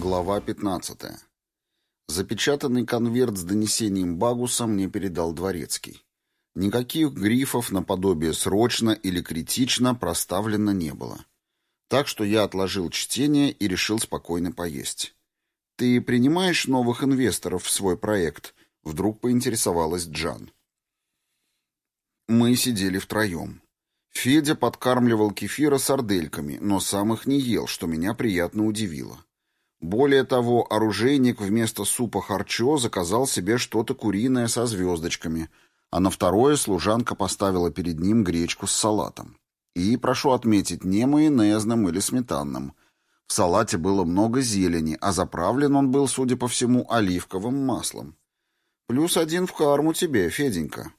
Глава 15. Запечатанный конверт с донесением Багуса мне передал Дворецкий. Никаких грифов наподобие «срочно» или «критично» проставлено не было. Так что я отложил чтение и решил спокойно поесть. «Ты принимаешь новых инвесторов в свой проект?» — вдруг поинтересовалась Джан. Мы сидели втроем. Федя подкармливал кефира сардельками, но сам их не ел, что меня приятно удивило. Более того, оружейник вместо супа харчо заказал себе что-то куриное со звездочками, а на второе служанка поставила перед ним гречку с салатом. И, прошу отметить, не майонезным или сметанным. В салате было много зелени, а заправлен он был, судя по всему, оливковым маслом. Плюс один в карму тебе, Феденька.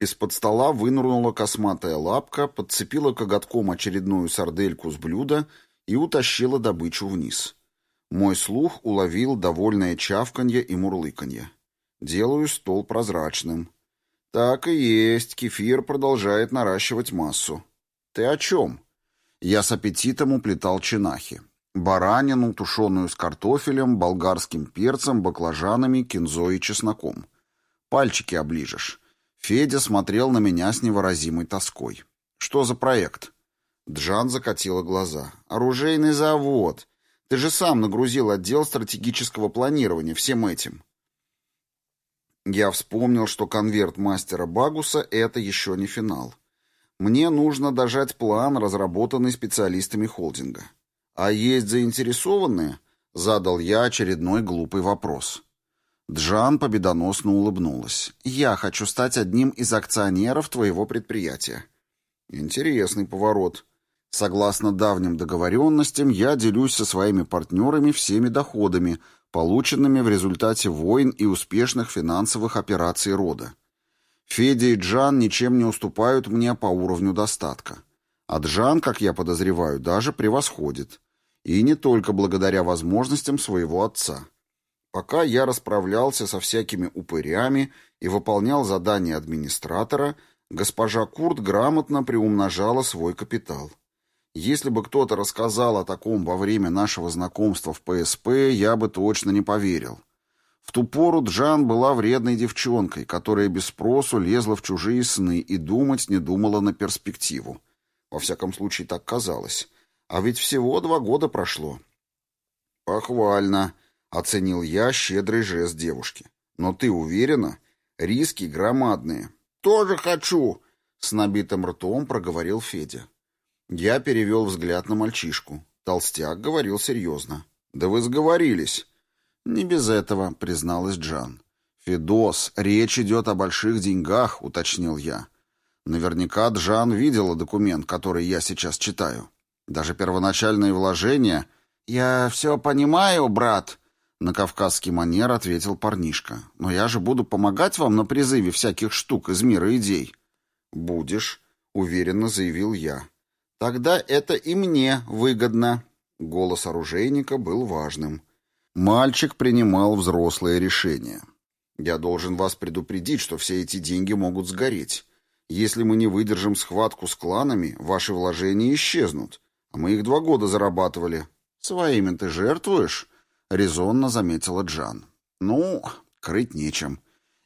Из-под стола вынырнула косматая лапка, подцепила коготком очередную сардельку с блюда — и утащила добычу вниз. Мой слух уловил довольное чавканье и мурлыканье. Делаю стол прозрачным. Так и есть, кефир продолжает наращивать массу. Ты о чем? Я с аппетитом уплетал чинахи. Баранину, тушеную с картофелем, болгарским перцем, баклажанами, кинзой и чесноком. Пальчики оближешь. Федя смотрел на меня с невыразимой тоской. Что за проект? Джан закатила глаза. «Оружейный завод. Ты же сам нагрузил отдел стратегического планирования всем этим». Я вспомнил, что конверт мастера Багуса — это еще не финал. Мне нужно дожать план, разработанный специалистами холдинга. «А есть заинтересованные?» — задал я очередной глупый вопрос. Джан победоносно улыбнулась. «Я хочу стать одним из акционеров твоего предприятия». «Интересный поворот. Согласно давним договоренностям, я делюсь со своими партнерами всеми доходами, полученными в результате войн и успешных финансовых операций рода. Федя и Джан ничем не уступают мне по уровню достатка. А Джан, как я подозреваю, даже превосходит. И не только благодаря возможностям своего отца. Пока я расправлялся со всякими упырями и выполнял задания администратора, госпожа Курт грамотно приумножала свой капитал. Если бы кто-то рассказал о таком во время нашего знакомства в ПСП, я бы точно не поверил. В ту пору Джан была вредной девчонкой, которая без спросу лезла в чужие сны и думать не думала на перспективу. Во всяком случае, так казалось. А ведь всего два года прошло. «Похвально», — оценил я щедрый жест девушки. «Но ты уверена? Риски громадные». «Тоже хочу», — с набитым ртом проговорил Федя. Я перевел взгляд на мальчишку. Толстяк говорил серьезно. «Да вы сговорились». «Не без этого», — призналась Джан. «Федос, речь идет о больших деньгах», — уточнил я. Наверняка Джан видела документ, который я сейчас читаю. Даже первоначальные вложения... «Я все понимаю, брат», — на кавказский манер ответил парнишка. «Но я же буду помогать вам на призыве всяких штук из мира идей». «Будешь», — уверенно заявил я. Тогда это и мне выгодно. Голос оружейника был важным. Мальчик принимал взрослые решения. Я должен вас предупредить, что все эти деньги могут сгореть. Если мы не выдержим схватку с кланами, ваши вложения исчезнут. А мы их два года зарабатывали. Своими ты жертвуешь? Резонно заметила Джан. Ну, крыть нечем.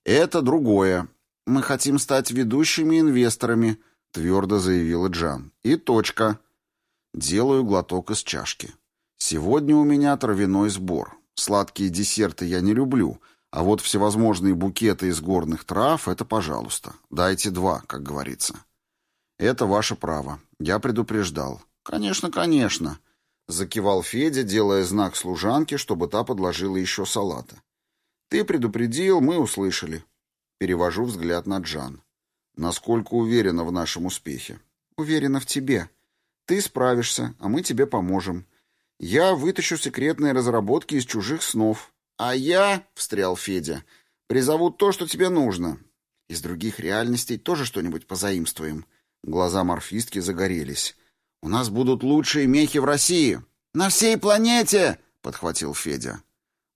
Это другое. Мы хотим стать ведущими инвесторами, — твердо заявила Джан. «И точка». Делаю глоток из чашки. «Сегодня у меня травяной сбор. Сладкие десерты я не люблю, а вот всевозможные букеты из горных трав — это пожалуйста. Дайте два, как говорится». «Это ваше право. Я предупреждал». «Конечно, конечно», — закивал Федя, делая знак служанке, чтобы та подложила еще салата. «Ты предупредил, мы услышали». Перевожу взгляд на Джан. Насколько уверена в нашем успехе? Уверена в тебе. Ты справишься, а мы тебе поможем. Я вытащу секретные разработки из чужих снов. А я, — встрял Федя, — призову то, что тебе нужно. Из других реальностей тоже что-нибудь позаимствуем. Глаза морфистки загорелись. У нас будут лучшие мехи в России. На всей планете, — подхватил Федя.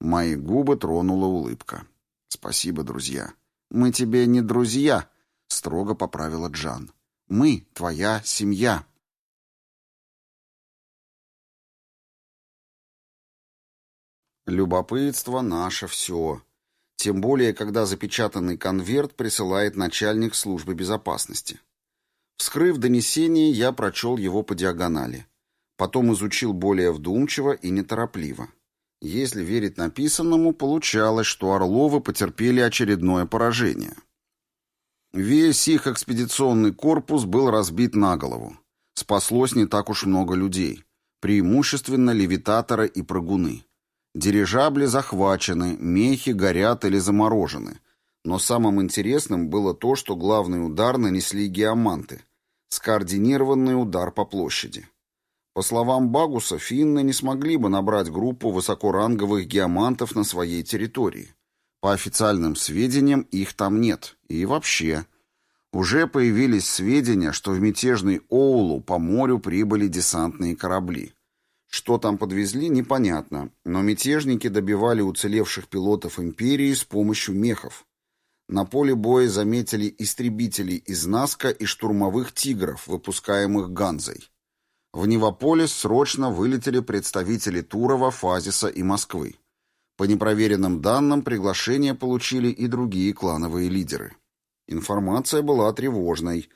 Мои губы тронула улыбка. Спасибо, друзья. Мы тебе не друзья, строго поправила Джан. Мы твоя семья. Любопытство — наше все. Тем более, когда запечатанный конверт присылает начальник службы безопасности. Вскрыв донесение, я прочел его по диагонали. Потом изучил более вдумчиво и неторопливо. Если верить написанному, получалось, что Орловы потерпели очередное поражение. Весь их экспедиционный корпус был разбит на голову. Спаслось не так уж много людей. Преимущественно левитаторы и прыгуны. Дирижабли захвачены, мехи горят или заморожены. Но самым интересным было то, что главный удар нанесли геоманты. Скоординированный удар по площади. По словам Багуса, финны не смогли бы набрать группу высокоранговых геомантов на своей территории. По официальным сведениям, их там нет. И вообще. Уже появились сведения, что в мятежный Оулу по морю прибыли десантные корабли. Что там подвезли, непонятно, но мятежники добивали уцелевших пилотов Империи с помощью мехов. На поле боя заметили истребители из Наска и штурмовых «Тигров», выпускаемых Ганзой. В Невополис срочно вылетели представители Турова, Фазиса и Москвы. По непроверенным данным, приглашение получили и другие клановые лидеры. Информация была тревожной,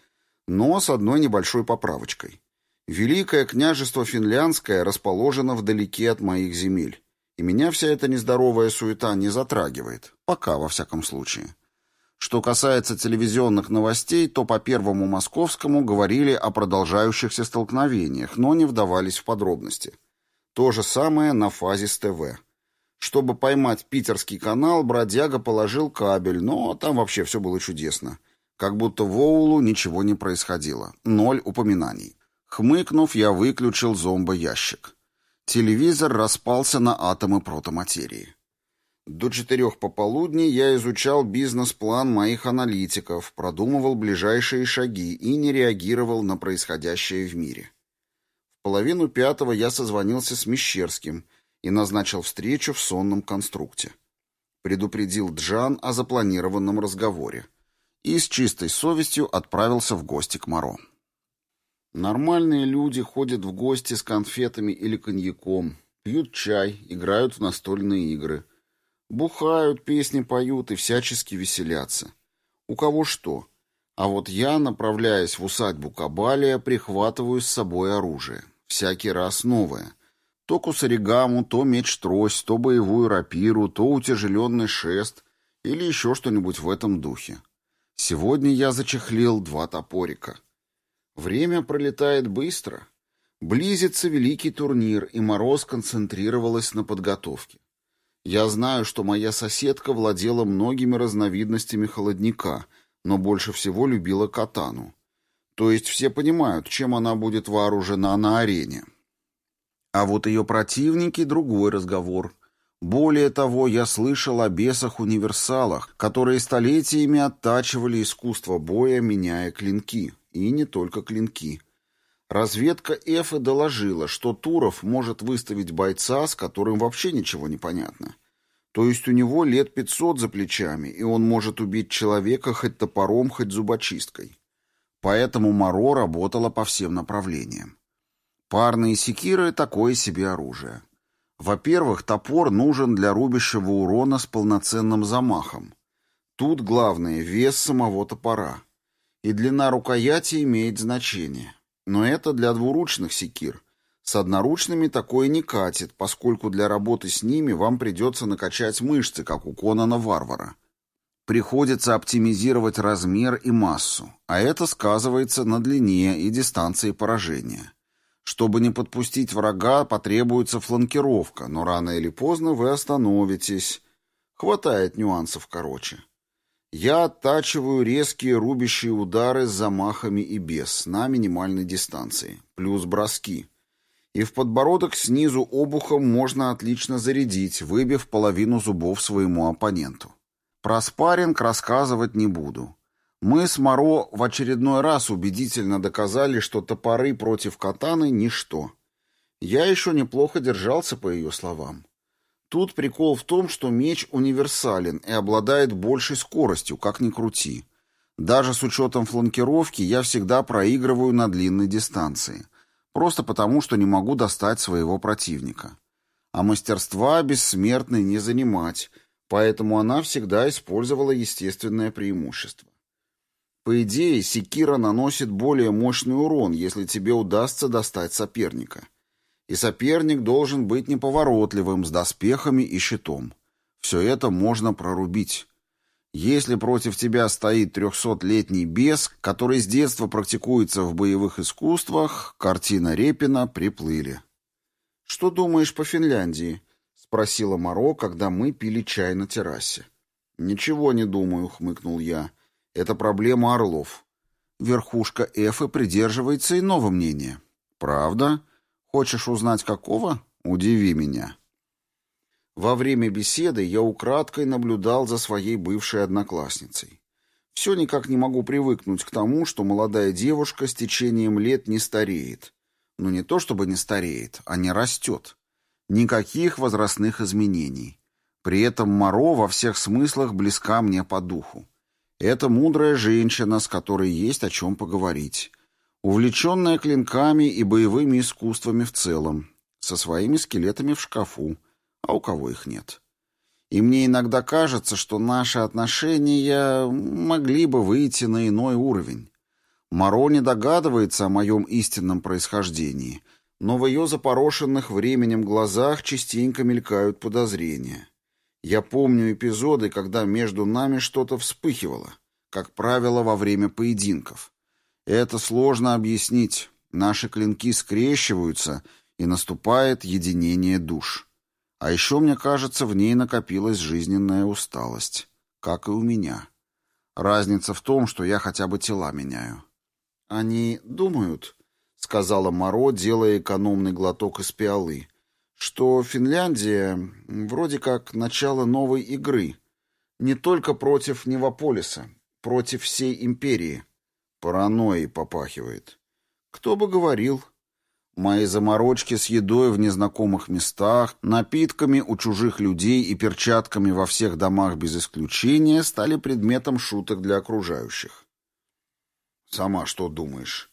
но с одной небольшой поправочкой. Великое княжество Финляндское расположено вдалеке от моих земель, и меня вся эта нездоровая суета не затрагивает, пока во всяком случае. Что касается телевизионных новостей, то по Первому Московскому говорили о продолжающихся столкновениях, но не вдавались в подробности. То же самое на фазе с ТВ. Чтобы поймать питерский канал, бродяга положил кабель, но там вообще все было чудесно. Как будто в Оулу ничего не происходило. Ноль упоминаний. Хмыкнув, я выключил зомбоящик. Телевизор распался на атомы протоматерии. До четырех пополудни я изучал бизнес-план моих аналитиков, продумывал ближайшие шаги и не реагировал на происходящее в мире. В половину пятого я созвонился с Мещерским и назначил встречу в сонном конструкте. Предупредил Джан о запланированном разговоре и с чистой совестью отправился в гости к Моро. Нормальные люди ходят в гости с конфетами или коньяком, пьют чай, играют в настольные игры – Бухают, песни поют и всячески веселятся. У кого что. А вот я, направляясь в усадьбу Кабалия, прихватываю с собой оружие. Всякий раз новое. То кусаригаму, то меч-трость, то боевую рапиру, то утяжеленный шест или еще что-нибудь в этом духе. Сегодня я зачехлил два топорика. Время пролетает быстро. Близится великий турнир, и Мороз концентрировалась на подготовке. Я знаю, что моя соседка владела многими разновидностями холодника, но больше всего любила катану. То есть все понимают, чем она будет вооружена на арене. А вот ее противники — другой разговор. Более того, я слышал о бесах-универсалах, которые столетиями оттачивали искусство боя, меняя клинки. И не только клинки. Разведка Эфы доложила, что Туров может выставить бойца, с которым вообще ничего не понятно. То есть у него лет пятьсот за плечами, и он может убить человека хоть топором, хоть зубочисткой. Поэтому Моро работала по всем направлениям. Парные секиры — такое себе оружие. Во-первых, топор нужен для рубящего урона с полноценным замахом. Тут главное — вес самого топора. И длина рукояти имеет значение. Но это для двуручных секир. С одноручными такое не катит, поскольку для работы с ними вам придется накачать мышцы, как у Конана Варвара. Приходится оптимизировать размер и массу, а это сказывается на длине и дистанции поражения. Чтобы не подпустить врага, потребуется фланкировка, но рано или поздно вы остановитесь. Хватает нюансов короче. Я оттачиваю резкие рубящие удары с замахами и без, на минимальной дистанции, плюс броски. И в подбородок снизу обухом можно отлично зарядить, выбив половину зубов своему оппоненту. Про спарринг рассказывать не буду. Мы с Моро в очередной раз убедительно доказали, что топоры против катаны – ничто. Я еще неплохо держался по ее словам. Тут прикол в том, что меч универсален и обладает большей скоростью, как ни крути. Даже с учетом фланкировки я всегда проигрываю на длинной дистанции. Просто потому, что не могу достать своего противника. а мастерства бессмертной не занимать, поэтому она всегда использовала естественное преимущество. По идее, секира наносит более мощный урон, если тебе удастся достать соперника. И соперник должен быть неповоротливым, с доспехами и щитом. Все это можно прорубить. Если против тебя стоит трехсотлетний бес, который с детства практикуется в боевых искусствах, картина Репина приплыли. «Что думаешь по Финляндии?» — спросила Моро, когда мы пили чай на террасе. «Ничего не думаю», — хмыкнул я. «Это проблема орлов». Верхушка Эфы придерживается иного мнения. «Правда? Хочешь узнать, какого? Удиви меня». Во время беседы я украдкой наблюдал за своей бывшей одноклассницей. Все никак не могу привыкнуть к тому, что молодая девушка с течением лет не стареет. Ну не то чтобы не стареет, а не растет. Никаких возрастных изменений. При этом Моро во всех смыслах близка мне по духу. Это мудрая женщина, с которой есть о чем поговорить. Увлеченная клинками и боевыми искусствами в целом, со своими скелетами в шкафу, а у кого их нет. И мне иногда кажется, что наши отношения могли бы выйти на иной уровень. Моро не догадывается о моем истинном происхождении, но в ее запорошенных временем глазах частенько мелькают подозрения. Я помню эпизоды, когда между нами что-то вспыхивало, как правило, во время поединков. Это сложно объяснить. Наши клинки скрещиваются, и наступает единение душ. А еще, мне кажется, в ней накопилась жизненная усталость, как и у меня. Разница в том, что я хотя бы тела меняю. «Они думают», — сказала Моро, делая экономный глоток из пиалы, «что Финляндия вроде как начало новой игры, не только против Невополиса, против всей империи. Паранойей попахивает. Кто бы говорил». Мои заморочки с едой в незнакомых местах, напитками у чужих людей и перчатками во всех домах без исключения стали предметом шуток для окружающих. «Сама что думаешь?»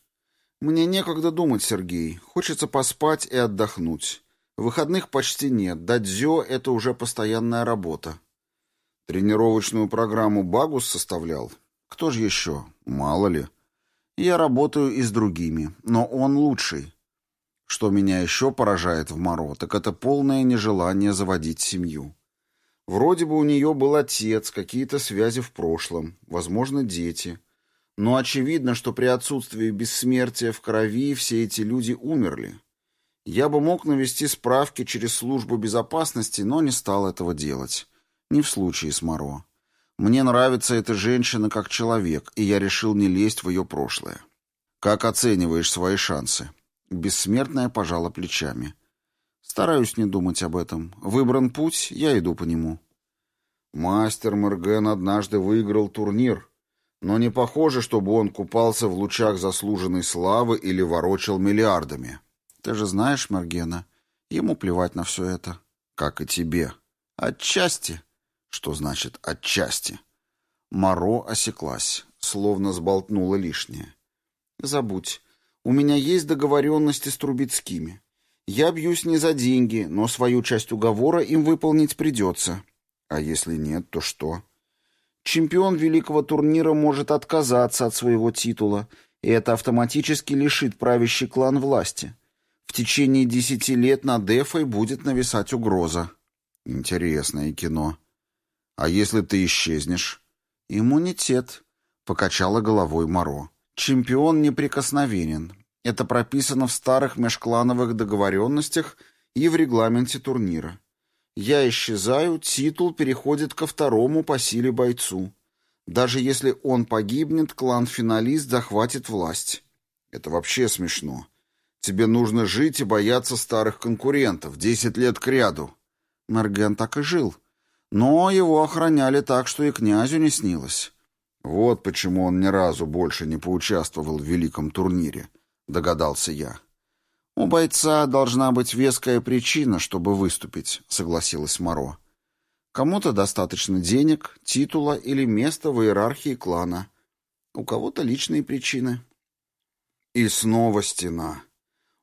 «Мне некогда думать, Сергей. Хочется поспать и отдохнуть. Выходных почти нет. Дадзё — это уже постоянная работа». «Тренировочную программу Багус составлял? Кто же еще? Мало ли. Я работаю и с другими, но он лучший». Что меня еще поражает в Моро, так это полное нежелание заводить семью. Вроде бы у нее был отец, какие-то связи в прошлом, возможно, дети. Но очевидно, что при отсутствии бессмертия в крови все эти люди умерли. Я бы мог навести справки через службу безопасности, но не стал этого делать. Не в случае с Моро. Мне нравится эта женщина как человек, и я решил не лезть в ее прошлое. Как оцениваешь свои шансы? Бессмертная пожала плечами. Стараюсь не думать об этом. Выбран путь, я иду по нему. Мастер Мерген однажды выиграл турнир, но не похоже, чтобы он купался в лучах заслуженной славы или ворочал миллиардами. Ты же знаешь Мергена. Ему плевать на все это. Как и тебе. Отчасти. Что значит «отчасти»? Моро осеклась, словно сболтнула лишнее. Забудь. У меня есть договоренности с Трубецкими. Я бьюсь не за деньги, но свою часть уговора им выполнить придется. А если нет, то что? Чемпион великого турнира может отказаться от своего титула, и это автоматически лишит правящий клан власти. В течение десяти лет над Эфой будет нависать угроза. Интересное кино. А если ты исчезнешь? Иммунитет, — покачала головой Моро. Чемпион неприкосновенен. Это прописано в старых межклановых договоренностях и в регламенте турнира. Я исчезаю, титул переходит ко второму по силе бойцу. Даже если он погибнет, клан-финалист захватит власть. Это вообще смешно. Тебе нужно жить и бояться старых конкурентов, десять лет кряду. Мерген так и жил. Но его охраняли так, что и князю не снилось. Вот почему он ни разу больше не поучаствовал в великом турнире, догадался я. У бойца должна быть веская причина, чтобы выступить, согласилась Моро. Кому-то достаточно денег, титула или места в иерархии клана. У кого-то личные причины. И снова стена.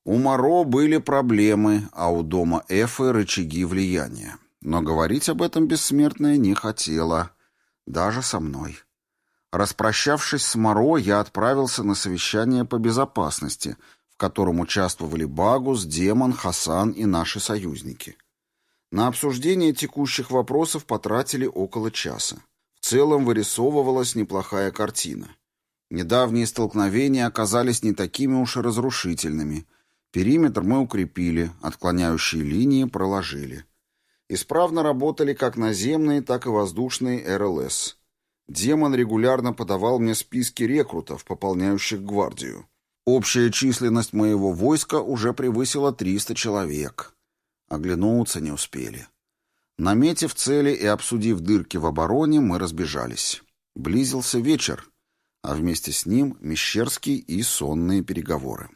У Моро были проблемы, а у дома Эфы рычаги влияния. Но говорить об этом бессмертная не хотела, даже со мной. Распрощавшись с Моро, я отправился на совещание по безопасности, в котором участвовали Багус, Демон, Хасан и наши союзники. На обсуждение текущих вопросов потратили около часа. В целом вырисовывалась неплохая картина. Недавние столкновения оказались не такими уж и разрушительными. Периметр мы укрепили, отклоняющие линии проложили. Исправно работали как наземные, так и воздушные РЛС. Демон регулярно подавал мне списки рекрутов, пополняющих гвардию. Общая численность моего войска уже превысила 300 человек. Оглянуться не успели. Наметив цели и обсудив дырки в обороне, мы разбежались. Близился вечер, а вместе с ним Мещерский и сонные переговоры.